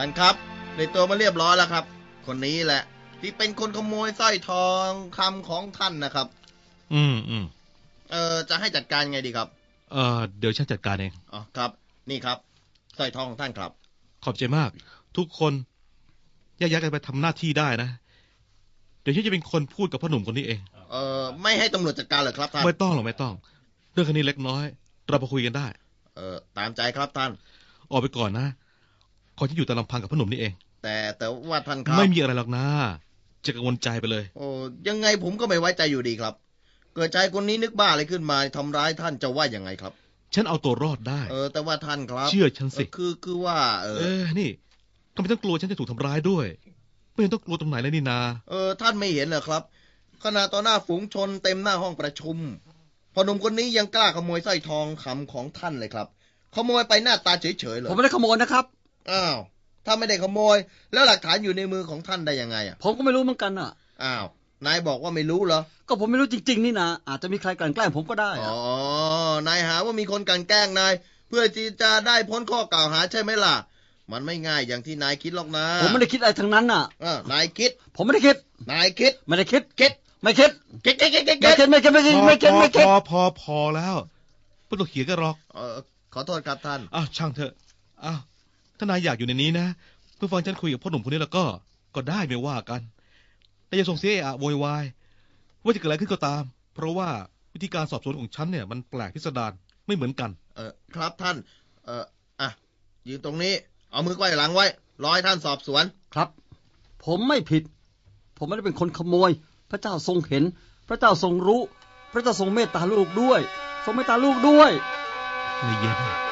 ท่านครับ ในตัวมาเรียบร้อยแล้วครับ คนนี้แหละ ที่เป็นคนขโมยสร้อยทองคำของท่านนะครับ อืมอืมเออจะให้จัดการไงดีครับ เออเดี๋ยวฉันจัดการเองอ๋อครับ นี่ครับสร้อยทองของท่านครับ ขอบใจมาก ทุกคนแยกย้ายกันไปทำหน้าที่ได้นะ เดี๋ยวฉันจะเป็นคนพูดกับพ่อหนุ่มคนนี้เอง เออไม่ให้ตำรวจจัดการเหรอครับท่านไม่ต้องหรอกไม่ต้อง เรื่องแค่นี้เล็กน้อย เรามาคุยกันได้ เออตามใจครับท่าน ออกไปก่อนนะ ขอที่อยู่แต่ลำพังกับพ่อหนุ่มนี่เอง แต่แต่ว่าท่านครับ ไม่มีอะไรหรอกนะจะกังวลใจไปเลย โอ้ยังไงผมก็ไม่ไว้ใจอยู่ดีครับ เกิดใจคนนี้นึกบ้าอะไรขึ้นมาทำร้ายท่านจะว่ายังไงครับ ฉันเอาตัวรอดได้ เออ แต่ว่าท่านครับ เชื่อฉันสิเออคือคือว่า เอเอออ นี่ทำไมต้องกลัวฉันจะถูกทำร้ายด้วย ไม่เห็นต้องกลัวตรงไหนเลยนี่นา เออ ท่านไม่เห็นเหรอครับ ขณะต่อหน้าฝูงชนเต็มหน้าห้องประชุม พอหนุ่มคนนี้ยังกล้าขโมยสร้อยทองคำของท่านเลยครับ ขโมยไปหน้าตาเฉยๆเลย ผมไม่ได้ขโมยนะครับ อ้าวถ้าไม่ได้ขโมย แล้วหลักฐานอยู่ในมือของท่านได้ยังไงอะผมก็ไม่รู้เหมือนกันอะอ้าวนายบอกว่าไม่รู้เหรอ ก็ผมไม่รู้จริง ๆ นี่นะ อาจจะมีใครกลั่นแกล้งผมก็ได้อ๋อะอนายหาว่ามีคนกลันแกล้งนาย เพื่อที่จะได้พ้นข้อกล่าวหาใช่ไหมล่ะ มันไม่ง่ายอย่างที่นายคิดหรอกนะ ผมไม่ได้คิดอะไรทั้งนั้นน่ะเออนายคิด ผมไม่ได้คิด นายคิด ไม่ได้คิด คิด ไม่คิด คิดคิดคิดคิดไม่คิดคิดไม่คิดไม่คิดไม่คิดไม่คิดพอพอพอแล้วไม่ต้องเขียนกันหรอกเออขอโทษครับท่าน อ้าวช่างเถอะ อ้าว ถ้านายอยากอยู่ในนี้นะเพื่อฟังฉันคุยกับพ่อหนุ่มคนนี้แล้วก็ ก็ได้ไม่ว่ากัน แต่อย่าส่งเสียอะโวยวายว่าจะเกิดอะไรขึ้นก็ตาม เพราะว่าวิธีการสอบสวนของฉันเนี่ยมันแปลกพิสดารไม่เหมือนกัน เออครับท่าน เอออะยืนตรงนี้ เอามือไขว้หลังไว้รอให้ท่านสอบสวนครับ ผมไม่ผิด ผมไม่ได้เป็นคนขโมย พระเจ้าทรงเห็น พระเจ้าทรงรู้ พระเจ้าทรงเมตตาลูกด้วย ทรงเมตตาลูกด้วยไม่เย็น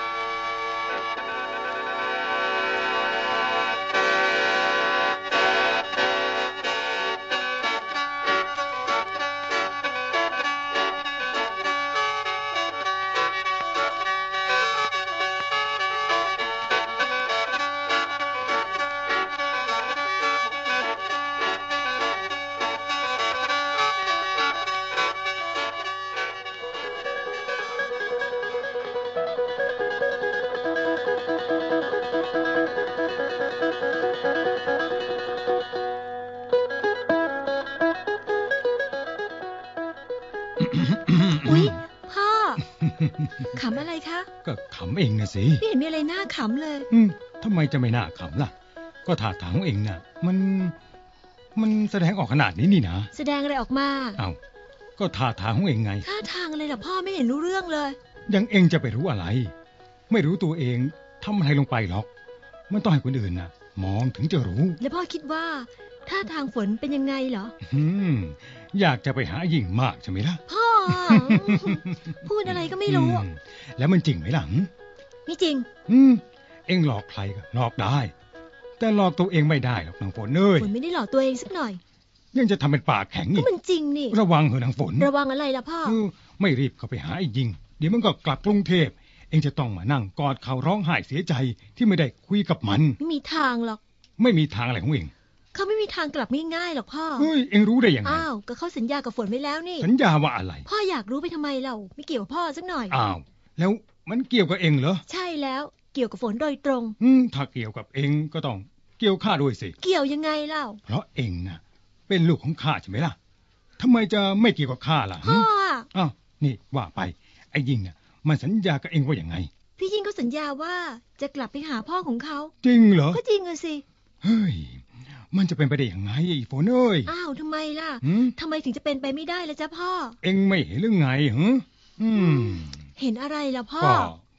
สิไม่เห็นมีอะไรน่าขำเลย อืมทำไมจะไม่น่าขำล่ะ ก็ท่าทางของเองน่ะ มัน มันแสดงออกขนาดนี้นี่นะแสดงอะไรออกมาเอาก็ท่าทางของเองไง ท่าทางอะไรล่ะพ่อไม่เห็นรู้เรื่องเลย ยังเองจะไปรู้อะไร ไม่รู้ตัวเองทำอะไรลงไปหรอก มันต้องให้คนอื่นน่ะ มองถึงจะรู้ แล้วพ่อคิดว่าท่าทางฝนเป็นยังไงเหรอ อืม อยากจะไปหาหญิงมากใช่ไหมล่ะ พ่อ พูดอะไรก็ไม่รู้ อืมแล้วมันจริงไหมหลัง ไม่จริง อืม เองหลอกใครก็หลอกได้ แต่หลอกตัวเองไม่ได้หรอกนางฝนเอ้ยฝนไม่ได้หลอกตัวเองสักหน่อย ยังจะทำเป็นปากแข็งก็อีกมันจริงนี่ ระวังเถอะนางฝนระวังอะไรล่ะพ่อ เออไม่รีบเข้าไปหาไอ้ยิง เดี๋ยวมันก็กลับกรุงเทพ เองจะต้องมานั่งกอดเขาร้องไห้เสียใจที่ไม่ได้คุยกับมัน ไม่มีทางหรอก ไม่มีทางอะไรของเองเขาไม่มีทางกลับง่ายๆหรอกพ่อ เฮ้ยเองรู้ได้ยังไงอ้าว ก็เขาสัญญากับฝนไว้แล้วนี่ สัญญาว่าอะไร พ่ออยากรู้ไปทำไมเรา ไม่เกี่ยวกับพ่อสักหน่อย อ้าว แล้ว มันเกี่ยวกับเองเหรอ ใช่แล้ว เกี่ยวกับฝนโดยตรง อืมถ้าเกี่ยวกับเองก็ต้องเกี่ยวข้าด้วยสิ เกี่ยวยังไงเล่า เพราะเองน่ะเป็นลูกของข้าใช่ไหมล่ะทำไมจะไม่เกี่ยวกับข้าล่ะพ่หึออะอ้าวนี่ว่าไป ไอ้ยิงน่ะมันสัญญากับเองว่าอย่างไง พี่ยิ่งก็สัญญาว่าจะกลับไปหาพ่อของเขา จริงเหรอ ก็จริงอะสิ เฮ้ย มันจะเป็นไปได้ยังไงไอ้ฝนเอ้ย อ้าวทำไมล่ะหืมทำไมถึงจะเป็นไปไม่ได้ล่ะจ๊ะพ่อ เองไม่เห็นหรือไงหึอืม เห็นอะไรล่ะพ่อ ก็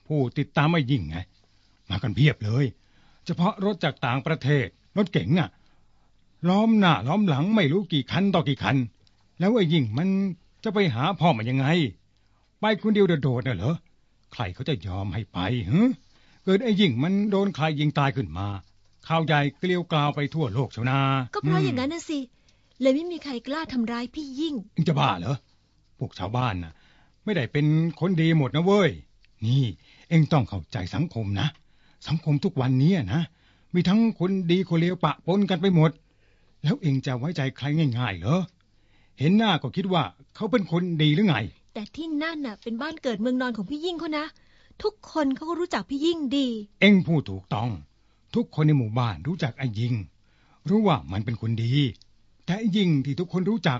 ผู้ติดตามไอ้ยิงไง มากันเพียบเลย เฉพาะรถจากต่างประเทศ รถเก๋งน่ะ ล้อมหน้าล้อมหลังไม่รู้กี่คันต่อกี่คัน แล้วไอ้ยิงมันจะไปหาพ่อมันยังไง ไปคนเดียวโดดๆน่ะเหรอ ใครเขาจะยอมให้ไปฮะเกิดไอ้ยิงมันโดนใครยิงตายขึ้นมาข่าวใหญ่เกลียวกลาวไปทั่วโลกเชียวนา ก็เพราะอย่างนั้นน่ะสิ เลยไม่มีใครกล้าทำร้ายพี่ยิ่งมึงจะบ้าเหรอ พวกชาวบ้านน่ะ ไม่ได้เป็นคนดีหมดนะเว้ย นี่ เอ็งต้องเข้าใจสังคมนะ สังคมทุกวันนี้นะ มีทั้งคนดีคนเลวปะปนกันไปหมด แล้วเอ็งจะไว้ใจใครง่ายๆเหรอ เห็นหน้าก็คิดว่าเขาเป็นคนดีหรือไง แต่ที่นั่นน่ะ เป็นบ้านเกิดเมืองนอนของพี่ยิ่งเขานะ ทุกคนเขาก็รู้จักพี่ยิ่งดี เอ็งพูดถูกต้อง ทุกคนในหมู่บ้านรู้จักไอ้ยิง รู้ว่ามันเป็นคนดี แต่ไอ้ยิงที่ทุกคนรู้จัก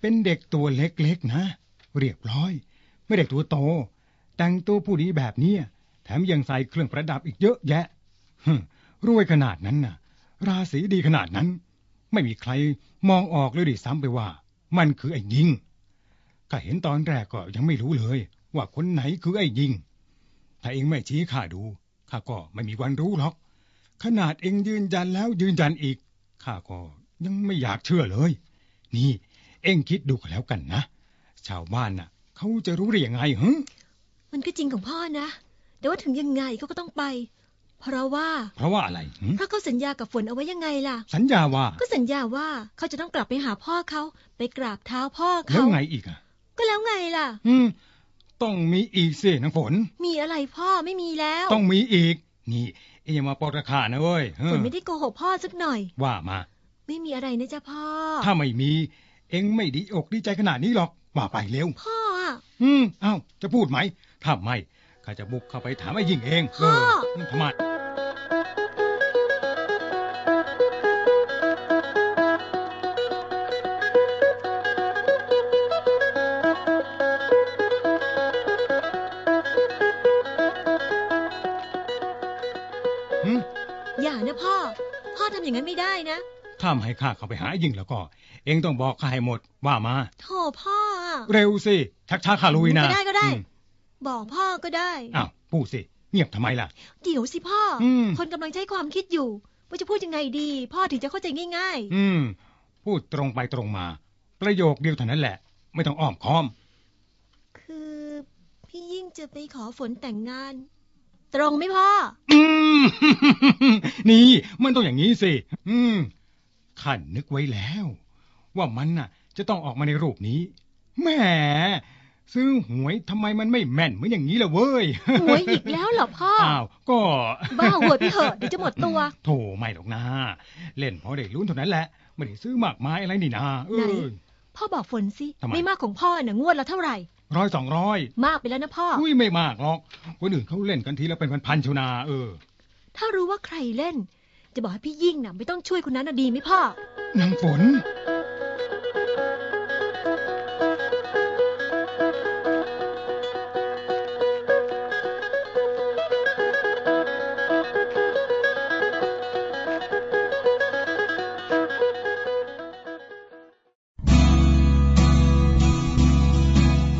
เป็นเด็กตัวเล็กๆนะ เรียบร้อย ไม่ได้ตัวโต แต่งตัวผู้ดีแบบนี้แถมยังใส่เครื่องประดับอีกเยอะแยะรวยขนาดนั้นน่ะ ราศีดีขนาดนั้น ไม่มีใครมองออกเลยดิซ้ำไปว่า มันคือไอ้ยิงก็เห็นตอนแรกก็ยังไม่รู้เลย ว่าคนไหนคือไอ้ยิง ถ้าเองไม่ชี้ข้าดูข้าก็ไม่มีวันรู้หรอก ขนาดเองยืนยันแล้วยืนยันอีกข้าก็ยังไม่อยากเชื่อเลย นี่ เองคิดดูกันแล้วกันนะ ชาวบ้านน่ะเขาจะรู้ได้ยังไงหึมันก็จริงของพ่อนะ แต่ว่าถึงยังไงเขาก็ต้องไป เพราะว่า เพราะว่าอะไรหึเพราะเขาสัญญากับฝนเอาไว้ยังไงล่ะ สัญญาว่า ก็สัญญาว่าเขาจะต้องกลับไปหาพ่อเขาไปกราบเท้าพ่อแล้วเขาไงอีกอะ ก็แล้วไงล่ะ อืม ต้องมีอีกสิน้ำฝน มีอะไรพ่อไม่มีแล้วต้องมีอีก นี่เอ็งอย่ามาปอดราคานะเว้ยเอฝอนไม่ได้โกหกพ่อสักหน่อย ว่ามา ไม่มีอะไรนะจ๊ะพ่อ ถ้าไม่มี เอ็งไม่ดีอกดีใจขนาดนี้หรอก ว่าไปเร็ว พ่ออะอืมเอ้าจะพูดไหม ถ้าไม่ข้าจะบุกเข้าไปถามไอ้ยิงเองพ่อ เออทำไม หืมอย่านะพ่อ พ่อทำอย่างนั้นไม่ได้นะ ถ้าไม่ให้ข้าเข้าไปหาไอ้ยิงแล้วก็ เอ็งต้องบอกข้าให้หมดว่ามา โถพ่ออะ เร็วสิ ชักช้าข้าลุยนะก็ได้ก็ได้อืมบอกพ่อก็ได้ อ้าวพูดสิ เงียบทำไมล่ะ เดี๋ยวสิพ่ออมคนกำลังใช้ความคิดอยู่ ว่าจะพูดยังไงดี พ่อถึงจะเข้าใจง่ายอืม พูดตรงไปตรงมา ประโยคเดียวเท่านั้นแหละ ไม่ต้องอ้อมค้อมๆคือพี่ยิ่งจะไปขอฝนแต่งงาน ตรงไหมพ่อ อืม นี่ มันต้องอย่างนี้สิ อืมข้านึกไว้แล้ว ว่ามันน่ะ จะต้องออกมาในรูปนี้ แหมซื้อหวยทำไมมันไม่แม่นเหมือนอย่างนี้ล่ะเว้ยหวยอีกแล้วเหรอพ่ออ้าวก็บ้าหวยไปเถอะเดี๋ยวจะหมดตัว โถไม่หรอกนะเล่นเพราะได้ลุ้นเท่านั้นแหละไม่ได้ซื้อมากมายอะไรนี่นะเอไหนอพ่อบอกฝนสิทำไมไม่มากของพ่อน่ะงวดละเท่าไหร่ร้อยสองร้อยมากไปแล้วนะพ่ออุ้ยไม่มากหรอกคนอื่นเขาเล่นกันทีละเป็นพันๆชวนาเออ ถ้ารู้ว่าใครเล่น จะบอกให้พี่ยิ่งน่ะไม่ต้องช่วยคนนั้นน่ะดีไหมพ่อนางฝน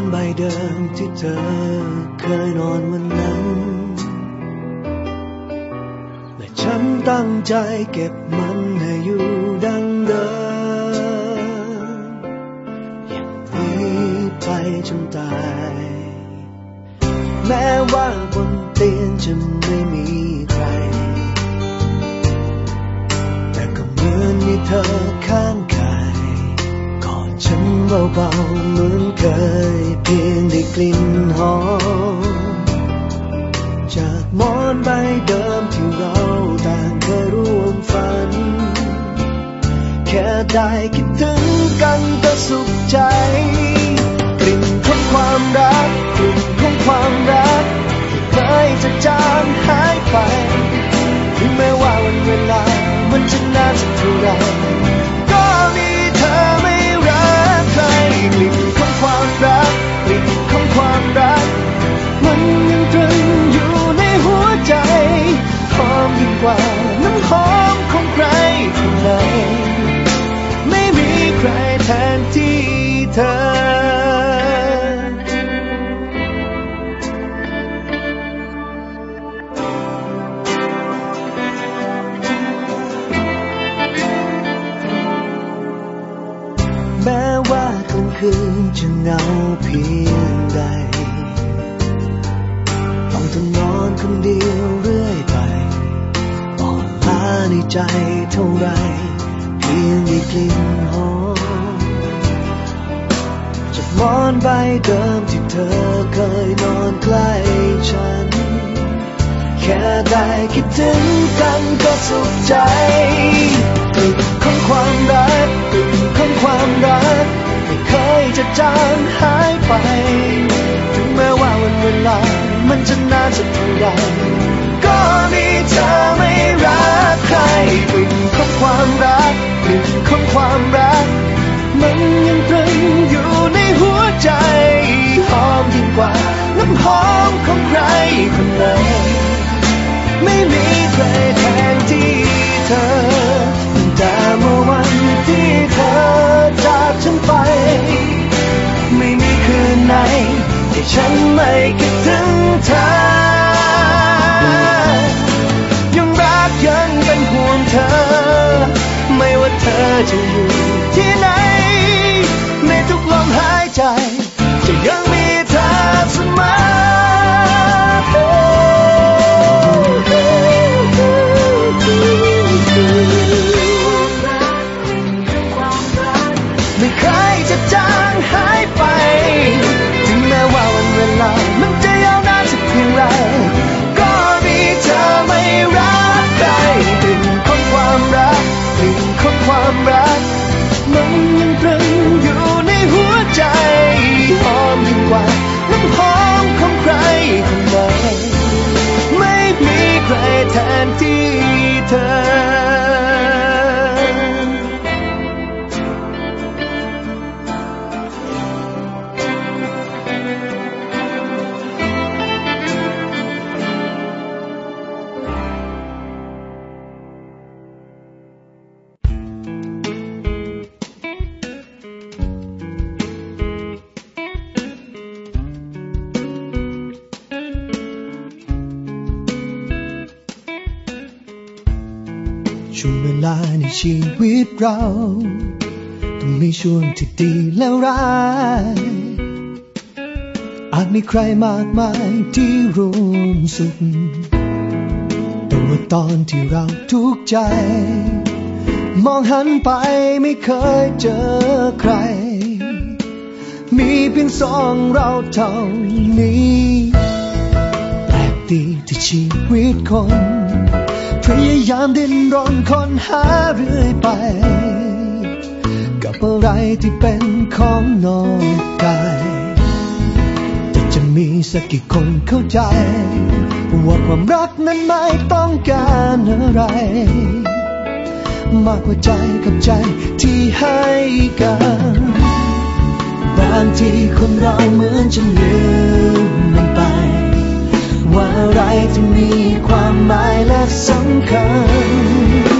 อนใบเดิมที่เธอเคยนอนวันนั้น และฉันตั้งใจเก็บมันให้อยู่ดังเดิม อย่างนี้ไปจนตาย แม้ว่าบนเตียงจะไม่มีใคร แต่ก็เหมือนมีเธอ เบาๆเหมือนเคยเพียงได้กลิ่นหอมจากหมอนใบเดิมที่เราต่างเคยร่วมฝัน แค่ได้คิดถึงกันก็สุขใจ กลิ่นของความรัก กลิ่นของความรักที่เคยจะจางหายไป ถึงแม้ว่าวันเวลา มันจะนานสักเท่าไหร กว่าน้ำหอมของใครคนไหนไม่มีใครแทนที่เธอแม้ว่ากลางคืนจะเหงาเพียงใด ต้องทนนอนคนเดียวเรื่อย ในใจเท่าไรเพียงได้กลิ่นหอมจากหมอนใบเดิมที่เธอเคยนอนใกล้ฉัน แค่ได้คิดถึงกันก็สุขใจกลิ่นของความรักกลิ่นของความรักไม่เคยจะจางหายไป ถึงแม้ว่าวันเวลามันจะนานสักเท่าไหรก็ มีเธอไม่รักใครกลิ่นของความรักกลิ่นของความรัก มันยังตรึงอยู่ในหัวใจหอมยิ่งกว่าน้ำหอมของใครคนไหนไม่มีใครแทนที่เธอแต่เมื่อวันที่เธอจากฉันไป ไม่มีคืนไหนที่ฉันไม่คิดถึงเธอ เธอจะอยู่ เราต้องมีช่วงที่ดีและร้ายอาจมีใครมากมายที่ร่วมสุขแต่ว่าตอนที่เราทุกข์ใจ มองหันไปไม่เคยเจอใคร มีเพียงสองเราเท่านี้ แปลกดีที่ชีวิตคน ยายามดิ้นรนค้นหาเรื่อยไป กับอะไรที่เป็นของนอกกายแต่จะมีสักกี่คนเข้าใจ ว่าความรักนั้นไม่ต้องการอะไร มากกว่าใจกับใจที่ให้กัน บางทีคนเราเหมือนจะลืมมันไป ว่าอะไรจะมีความหมายและสำคัญ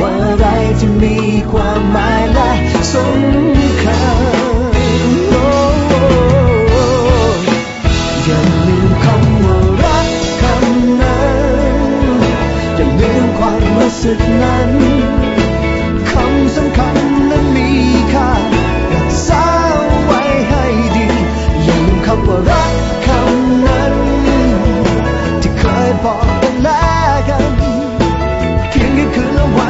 ว่าอะไรที่มีความหมายและสำคัญโอ้อย่าลืมคำว่ารักคำนั้นอย่าลืมความรู้สึกนั้นคำสำคัญนั้นมีค่ารักษาไว้ให้ดีอย่าลืมคำว่ารักคำนั้นที่เคยบอกกันแล้วกันเพียงแค่คืนละวัน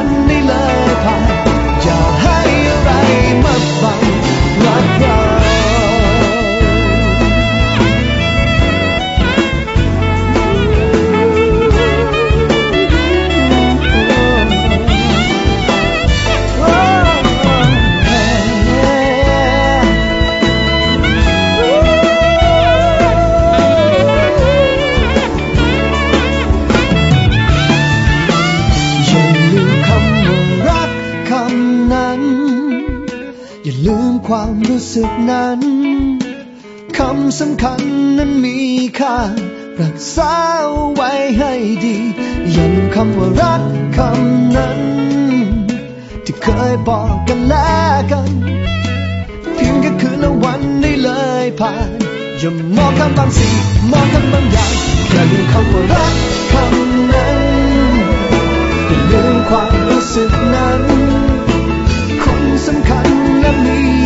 ำว่ารักคำนั้น ที่เคยบอกกันแล้วกันเพียงแค่คืนละวันได้เลยผ่านอย่ามองข้ามบางสิ่งมองข้ามบางอย่างอย่าลืมคำว่ารักคำนั้นอย่าลืมความรู้สึกนั้น คนสำคัญและมี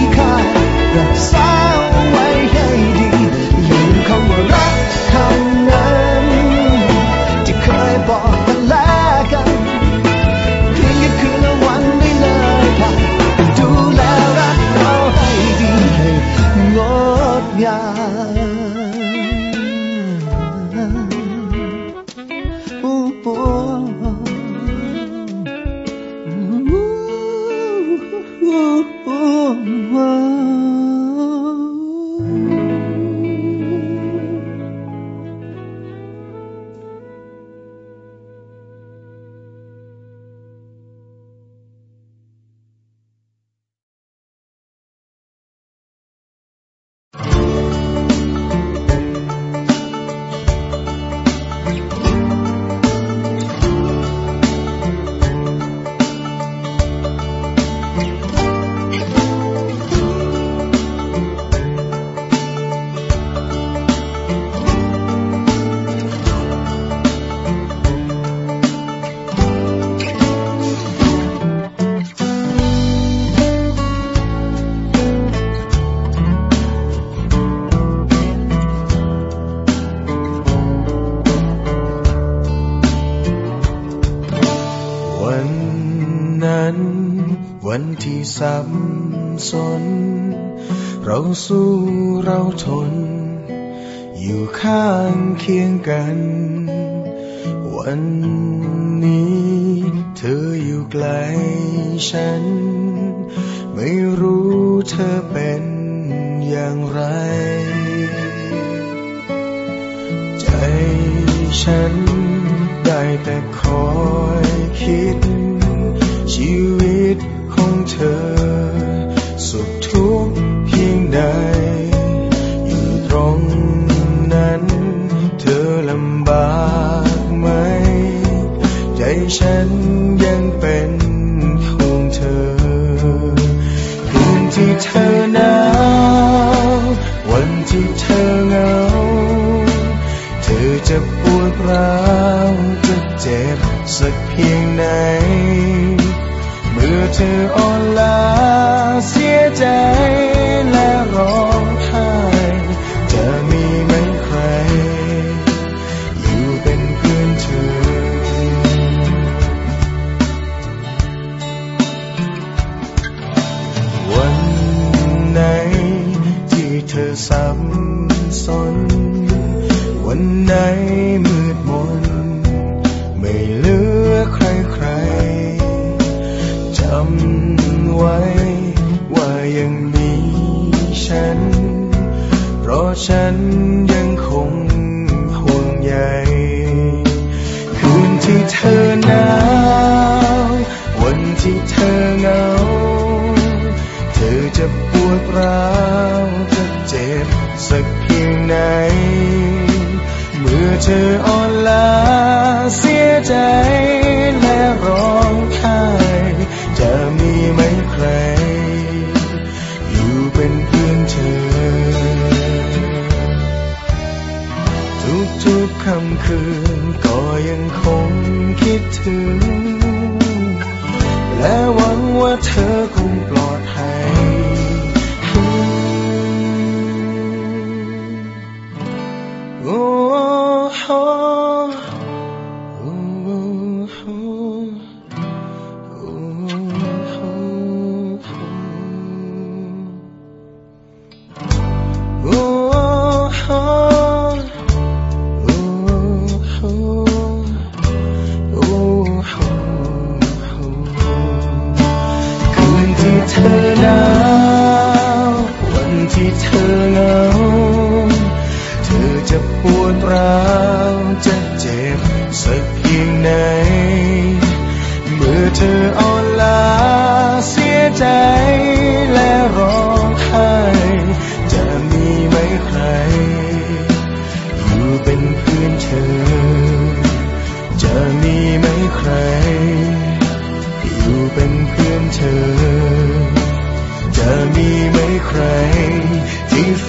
วันนั้น วันที่สับสน เราสู้เราทน อยู่ข้างเคียงกัน วันนี้ เธออยู่ไกลฉัน ไม่รู้เธอเป็นอย่างไร ใจฉันได้แต่คอย คิด ชีวิตของเธอ สุขทุกข์เพียงใด อยู่ตรงนั้น เธอลำบากไหม ใจฉันยังเป็นของเธอคืนที่เธอนาววัน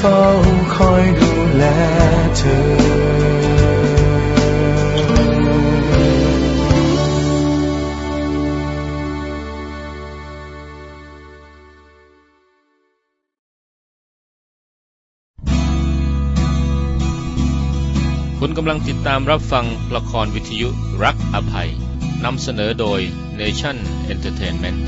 ฝ้าคอยดูแลเธอคุณกำลังติดตามรับฟังละครวิทยุรักอภัยนำเสนอโดย Nation Entertainment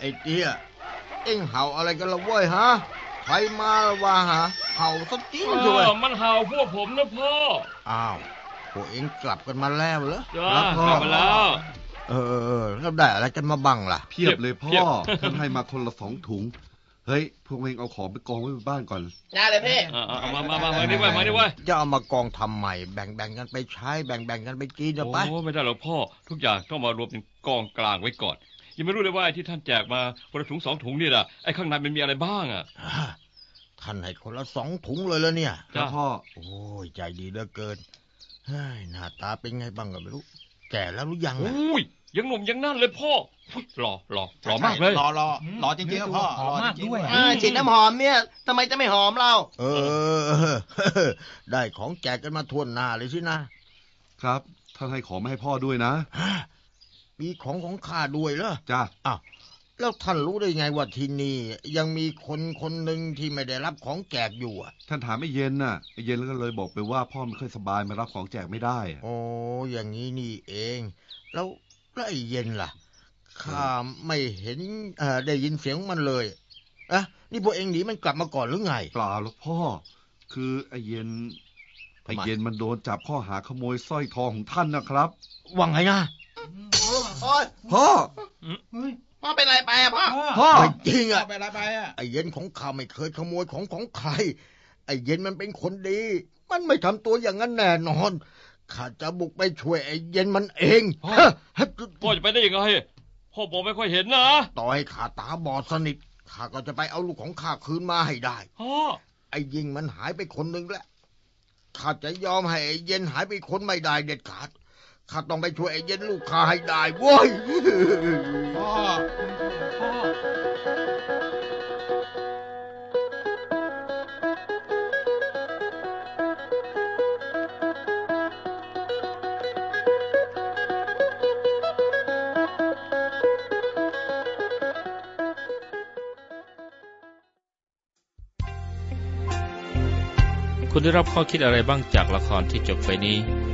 ไอ้เตี้ย เอ็งเห่าอะไรกันละเว้ยฮะ ใครมาละวะฮะ เห่าสักจริงด้วย มันเห่าพวกผมนะพ่อ อ้าวพวกเอ็งกลับกันมาแล้วเหรอจ้าครับพ่อกลับมาแล้ว เออเออเออแล้วได้อะไรกันมาบ้างล่ะ เพียบเลยพ่เพียอบ ท่านให้มาคนละสองถุง เฮ้ย พวกเองเอาของไปกองไว้บนบ้านก่อน ได้เลยพี่อ่าเอามามามามานี่ไว้มานี่ไว้จะเอามากองทำใหม่แบ่งแบ่งกันไปใช้แบ่งแบ่งกันไปกินจะไป โอ้ไม่ได้หรอกพ่อ ทุกอย่างต้องมารวมเป็นกองกลางไว้ก่อน ยังไม่รู้เลยว่าไอ้ที่ท่านแจกมาคนละถุงสองถุงนี่แหละไอ้ข้างในมันมีอะไรบ้างอะท่านให้คนละสองถุงเลยแล้วเนี่ยครับพ่อโอ้ยใจดีเหลือเกินเฮ้ยหน้าตาเป็นไงบ้างก็ไม่รู้แก่แล้วหรือยังอะอุ้ยยังหนุ่มยังนั่นเลยพ่อหล่อหล่อหล่อมากเลยรอรอรอจริงๆครับพ่อหอมมากด้วยอ่าฉีดน้ำหอมเนี่ยทำไมจะไม่หอมเราเออ ได้ของแจกกันมาทั่วหน้าเลยสินะครับ ท่านให้ของมาให้พ่อด้วยนะฮะ มีของของข้าด้วยเหรอจ้าอ้าวแล้วท่านรู้ได้ไงว่าที่นี่ยังมีคนคนหนึ่งที่ไม่ได้รับของแจกอยู่อะ ท่านถามไอ้เย็นน่ะไอ้เย็นก็เลยบอกไปว่าพ่อไม่ค่อยสบายมารับของแจกไม่ได้อะโอ้อย่างนี้นี่เอง แล้วแล้วไอ้เย็นล่ะข้าไม่เห็นเอ่อได้ยินเสียงมันเลยอะนี่พวกเองหนีมันกลับมาก่อนหรือไง เปล่าหรอกพ่อ คือไอ้เย็นทำไม ไอ้เย็นมันโดนจับข้อหาขโมยสร้อยทองของท่านนะครับ ว่าไงนะ พ่อพ่อเป็นอะไรไปอะพ่อพ่อไม่จริงพ่ออะเป็นอะไรไปอะไอ้เย็นของข้าไม่เคยขโมยของของใคร ไอ้เย็นมันเป็นคนดี มันไม่ทำตัวอย่างนั้นแน่นอนข้าจะบุกไปช่วยไอ้เย็นมันเองพ่อพ่อจะไปได้ยังไงพ่อบอกไม่ค่อยเห็นนะต่อให้ข้าตาบอดสนิทข้าก็จะไปเอาลูกของข้าคืนมาให้ได้พ่อไอ้ยิงมันหายไปคนหนึ่งแล้วข้าจะยอมให้ไอ้เย็นหายไปคนไม่ได้เด็ดขาด ข้าต้องไปช่วยไอ้เย็นลูกข้าให้ได้เว้ยพ่อพ่อคุณได้รับข้อคิดอะไรบ้างจากละครที่จบไปนี้